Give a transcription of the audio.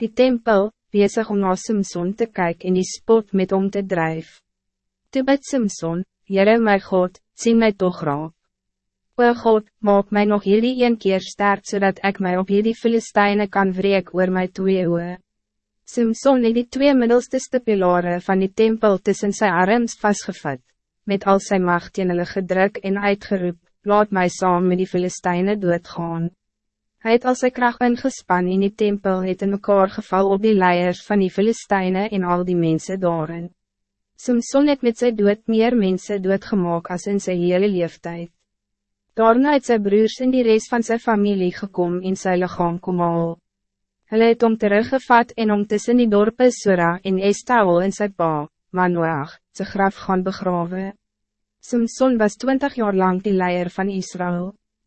die tempel, bezig om na Simson te kijken en die spot met om te drijf. Toe bid Simson, Jere my God, sien my toch raak. O God, maak mij nog jullie een keer sterk zodat ik mij op jullie Filistijnen kan wreek oor my twee oe. Simson het die twee middelste stipulare van die tempel tussen zijn arms vastgevat, met al zijn macht in hulle gedruk en uitgeroep, laat mij saam met die Filistijnen doodgaan. Hij het al sy kracht ingespan in die tempel het in mekaar geval op die leiers van die Filistijnen en al die mensen daarin. Simson het met sy dood meer mensen doodgemaak als in zijn hele leeftijd. Daarna het sy broers en die rest van zijn familie gekom in sy lichaam kom al. Hulle het om teruggevat en om tussen die dorpe Sura en Estaol in sy pa, Manoach, sy graf gaan begraven. Simson was twintig jaar lang die leier van Israël.